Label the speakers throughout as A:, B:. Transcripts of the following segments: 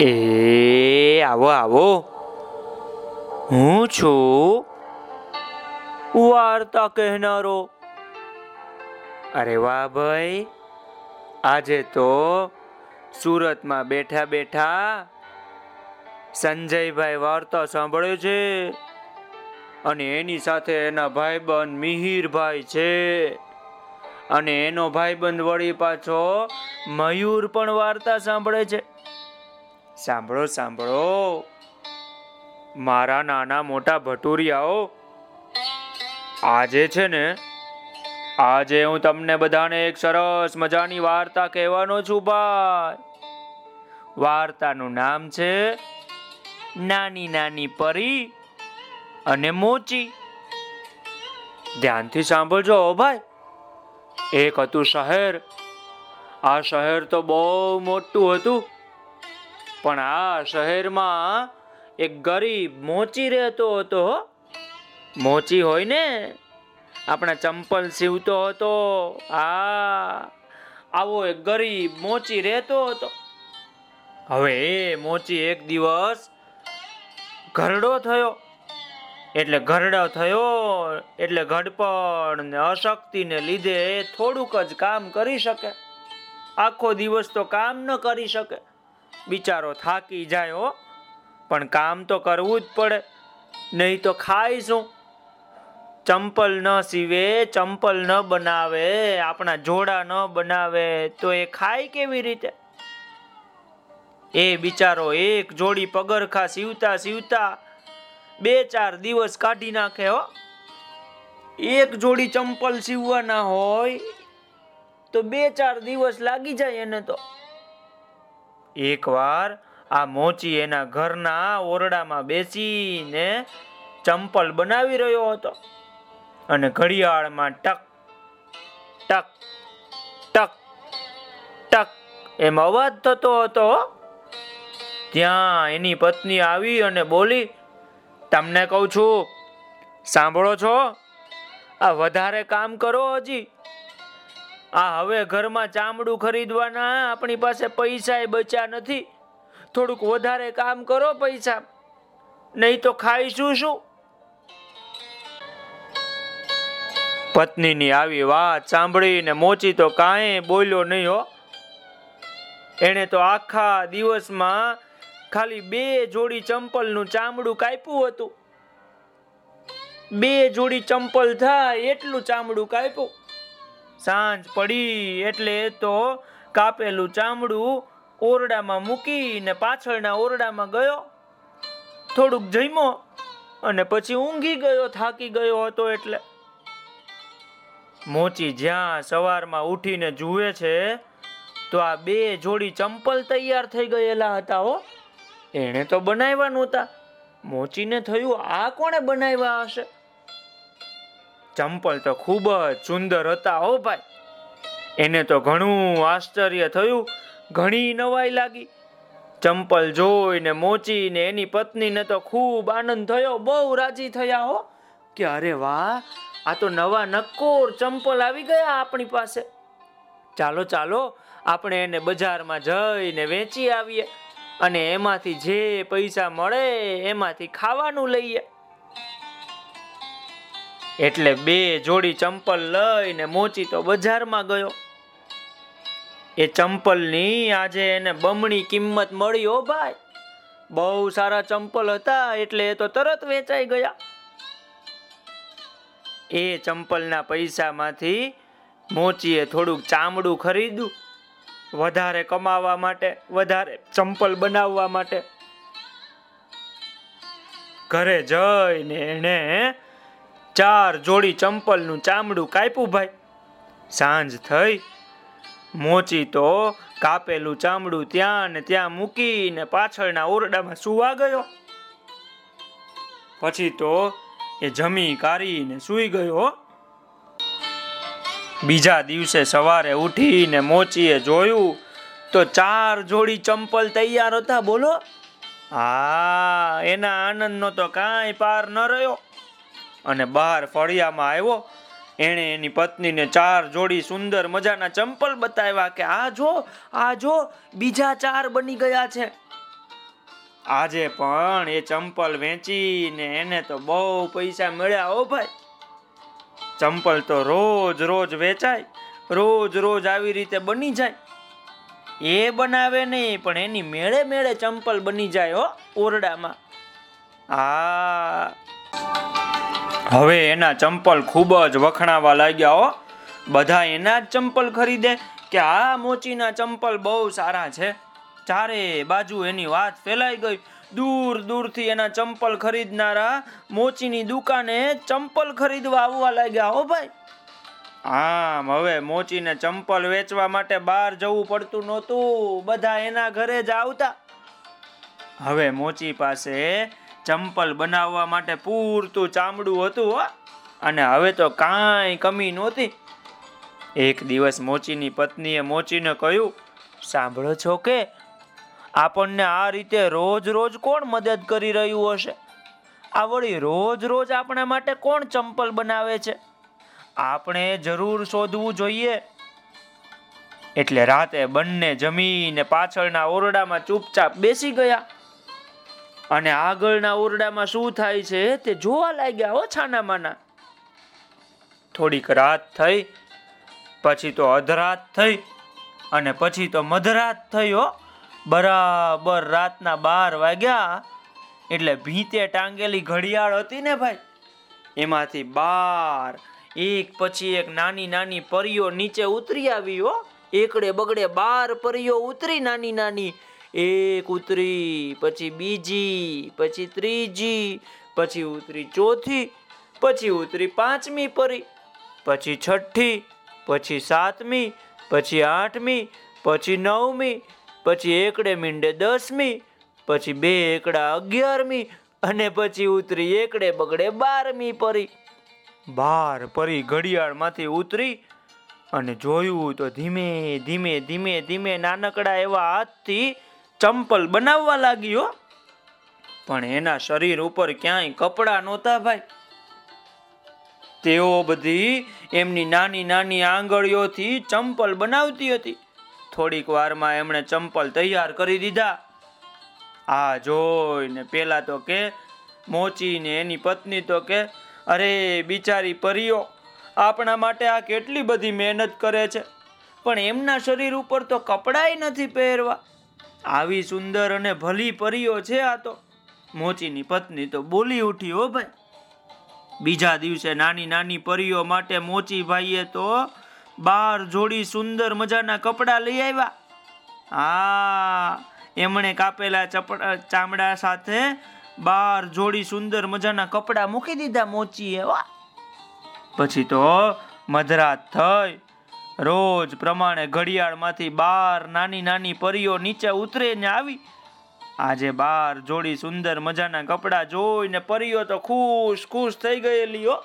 A: એ, આવો આવો. હું છું વાર્તા કહેનારો. અરે વાહ ભાઈ, આજે તો સુરતમાં બેઠા બેઠા સંજયભાઈ વાર્તા સાંભળે છે અને એની સાથે એના ભાઈબંધ મિહિરભાઈ છે. અને એનો ભાઈબંધ વળી પાછો મયુર પણ વાર્તા સાંભળે છે. સાંભળો સાંભળો. મારા નાના મોટા ભટુરિયાઓ, આજે છે ને, આજે હું તમને બધાને એક સરસ મજાની વાર્તા કહેવાનો છું, ભાઈ. વાર્તાનું નામ છે નાની નાની પરી અને મોચી. ધ્યાનથી સાંભળજો ભાઈ. એક હતું શહેર, આ શહેર તો બહુ મોટું હતું. પણ આ શહેરમાં એક ગરીબ મોચી રહેતો હતો. મોચી હોય ને, આપણા ચંપલ સીવતો હતો. આ, આવો એક ગરીબ મોચી રહેતો હતો. હવે એ મોચી એક દિવસ ઘરડો થયો. એટલે ઘરડો થયો, એટલે ઘડપણ ને અશક્તિને લીધે થોડુંક જ કામ કરી શકે. આખો દિવસ તો કામ ન કરી શકે. બિચારો થાકી જાય હો. પણ કામ તો કરવું જ પડે, નહીં તો ખાય શું? ચંપલ ન સીવે, ચંપલ ન બનાવે, આપણા જોડા ન બનાવે, તો એ ખાય કેવી રીતે? એ બિચારો એક જોડી પગરખા સીવતા સીવતા બે ચાર દિવસ કાઢી નાખે હો. એક જોડી ચંપલ સીવવાના હોય, તો બે ચાર દિવસ લાગી જાય એને તો. એકવાર આ મોચી એના ઘરના ઓરડામાં બેસીને ચંપલ બનાવી રહ્યો હતો. અને ઘડિયાળમાં ટક ટક ટક ટક એમ અવાજ થતો હતો. ત્યાં એની પત્ની આવી અને બોલી, તમને કહું છું, સાંભળો છો? આ વધારે કામ કરો હજી. આ હવે ઘરમાં ચામડું ખરીદવાના આપણી પાસે પૈસા બચ્યા નથી. થોડુંક વધારે કામ કરો પૈસા. નહીં તો ખાઈશું શું? પત્નીની આવી વાત સાંભળીને મોચી તો કાંઈ બોલ્યો નહીં હો. એણે તો આખા દિવસમાં ખાલી બે જોડી ચંપલનું ચામડું કાપ્યું હતું. બે જોડી ચંપલ થાય એટલું ચામડું કાપ્યું. સાંજ પડી એટલે તો કાપેલું ચામડું ઓરડામાં મૂકીને પાછળના ઓરડામાં ગયો. થોડુંક જમ્યો અને પછી ઊંઘી ગયો, થાકી ગયો હતો એટલે. મોચી જ્યાં સવારમાં ઉઠીને જુએ છે, તો આ બે જોડી ચંપલ તૈયાર થઈ ગયેલા હતા હો. એણે તો બનાવ્યા નહોતા. મોચીને થયું, આ કોણે બનાવ્યા હશે? ચંપલ તો ખૂબ જ સુંદર હતા, હો ભાઈ. એને તો ઘણું આશ્ચર્ય થયું, ઘણી નવાઈ લાગી. ચંપલ જોઈને, મોચીને, એની પત્નીને તો ખૂબ આનંદ થયો, બહુ રાજી થયા, હો. કે અરે વાહ, આ તો નવા નક્કોર ચંપલ આવી ગયા આપણી પાસે. ચાલો ચાલો, આપણે એને બજારમાં જઈને વેચી આવીએ અને એમાંથી જે પૈસા મળે, એમાંથી ખાવાનું લઈએ. એટલે બે જોડી ચંપલ લઈને મોચી તો બજારમાં ગયો. એ ચંપલની આજે એને બમણી કિંમત મળી હો ભાઈ. બહુ સારા ચંપલ હતા એટલે એ તો તરત વેચાઈ ગયા. એ ચંપલના પૈસામાંથી મોચીએ થોડુંક ચામડું ખરીદ્યું. વધારે કમાવા માટે, વધારે ચંપલ બનાવવા માટે. ઘરે જઈને એને ચાર જોડી ચંપલનું ચામડું કાપ્યું ભાઈ. સાંજ થઈ, મોચી તો કાપેલું ચામડું ત્યાં ને ત્યાં મૂકીને પાછળના ઓરડામાં સુવા ગયો. પછી તો એ જમી કાઢીને સૂઈ ગયો. બીજા દિવસે સવારે ઉઠીને મોચીએ જોયું તો ચાર જોડી ચંપલ તૈયાર હતા બોલો. હા, એના આનંદનો તો કાંઈ પાર ન રહ્યો. અને બહાર ફળિયામાં આવ્યો. એણે એની પત્નીને ચાર જોડી સુંદર મજાના ચંપલ બતાવ્યા કે, આ જો આ જો, બીજા ચાર બની ગયા છે. આજે પણ એ ચંપલ વેચીને એને તો બહુ પૈસા મળ્યા ઓ ભાઈ. ચંપલ તો રોજ રોજ વેચાય, રોજ રોજ આવી રીતે બની જાય. એ બનાવે નહીં, પણ એની મેળે મેળે ચંપલ બની જાય, હો, ઓરડામાં. હા હવે એના ચંપલ ખૂબ જ વખણાવા લાગ્યા હો. બધા એના જ ચંપલ ખરીદે કે આ મોચીના ચંપલ બહુ સારા છે? ચારે બાજુ એની વાત ફેલાઈ ગઈ. દૂર દૂરથી એના ચંપલ ખરીદનારા મોચીની દુકાને ચંપલ ખરીદવા આવવા લાગ્યા હો ભાઈ. આમ હવે મોચીને ચંપલ વેચવા માટે બહાર જવું પડતું નહોતું. બધા એના ઘરે જ આવતા. હવે મોચી પાસે ચંપલ બનાવવા માટે પૂરતું ચામડું હતું, હો. અને હવે તો કાંઈ કમી નહોતી. એક દિવસ મોચીની પત્નીએ મોચીને કહ્યું, સાંભળો છો કે આપણને આ રીતે રોજ રોજ કોણ મદદ કરી રહ્યું હશે? આ વળી રોજ રોજ આપણા માટે કોણ ચંપલ બનાવે છે? આપણે જરૂર શોધવું જોઈએ. એટલે રાતે બંને જમીને પાછળના ઓરડામાં ચૂપચાપ બેસી ગયા. અને આગળના ઓરડામાં શું થાય છે તે જોવા લાગ્યા હો છાના માના થોડીક રાત થઈ, પછી તો અધરાત થઈ, અને પછી તો મધરાત થઈ હો. બરાબર રાતના બાર વાગ્યા, એટલે ભીતે ટાંગેલી ઘડિયાળ હતી ને ભાઈ. એમાંથી બાર, એક પછી એક નાની નાની પરીઓ નીચે ઉતરી આવી હો. એકડે બગડે બાર પરીઓ ઉતરી નાની નાની એક ઉતરી, પછી બીજી, પછી ત્રીજી, પછી ઉતરી ચોથી, પછી ઉતરી પાંચમી પરી, પછી છઠ્ઠી, પછી સાતમી, પછી આઠમી, પછી નવમી, પછી એકડે મીંડે દસમી, પછી બે એકડા અગિયારમી અને પછી ઉતરી એકડે બગડે બારમી પરી. બાર પરી ઘડિયાળમાંથી ઉતરી અને જોયું તો ધીમે ધીમે ધીમે ધીમે નાનકડા એવા હાથથી ચંપલ બનાવવા લાગ્યો પણ એના શરીર ઉપર ક્યાંય કપડા નહોતા ભાઈ. તેઓ બધી એમની નાની નાની આંગળીઓથી ચંપલ બનાવતી હતી. થોડીક વારમાં એમણે ચંપલ તૈયાર કરી દીધા. આ જોઈને પેલા તો કે, મોચીને એની પત્ની તો કે, અરે, બિચારી પરીઓ, આપણા માટે આ કેટલી બધી મહેનત કરે છે. પણ એમના શરીર ઉપર તો કપડાય નથી પહેરવા. આવી સુંદર અને ભલી પરીઓ છે આ તો. મોચીની પત્ની તો બોલી ઉઠી હો ભાઈ. બીજા દિવસે નાની નાની પરીઓ માટે મોચી ભાઈએ તો બાર જોડી સુંદર મજાના કપડાં લઈ આવ્યા. હા, એમણે કાપેલા ચપડા, ચામડા સાથે બાર જોડી સુંદર મજાના કપડાં મૂકી દીધા મોચીએ, વાહ. પછી તો મધરાત થઈ. રોજ પ્રમાણે ઘડિયાળમાંથી બાર નાની નાની પરીઓ નીચે ઉતરે ને આવી. આજે બાર જોડી સુંદર મજાના કપડાં જોઈને પરીઓ તો ખુશ ખુશ થઈ ગયેલી હો.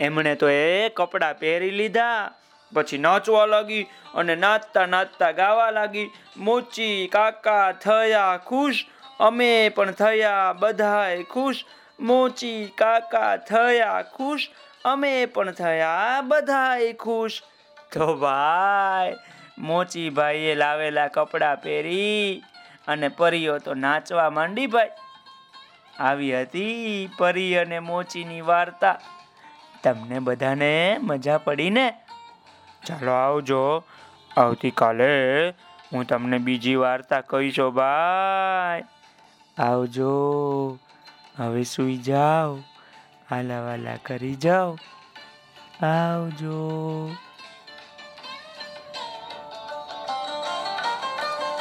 A: એમણે તો એ કપડાં પહેરી લીધા, પછી નાચવા લાગી અને નાચતા નાચતા ગાવા લાગી. મોચી કાકા થયા ખુશ, અમે પણ થયા બધાય ખુશ. મોચી કાકા થયા ખુશ, અમે પણ થયા બધાય ખુશ. તો ભાઈ મોચી ભાઈએ લાવેલા કપડાં પહેરી અને પરીઓ તો નાચવા માંડી ભાઈ. આવી હતી પરી અને મોચીની વાર્તા. તમને બધાને મજા પડી ને ચાલો આવજો. આવતીકાલે હું તમને બીજી વાર્તા કહીશો ભાઈ. આવજો. હવે સુઈ જાઓ. આલા કરી જાઓ. આવજો.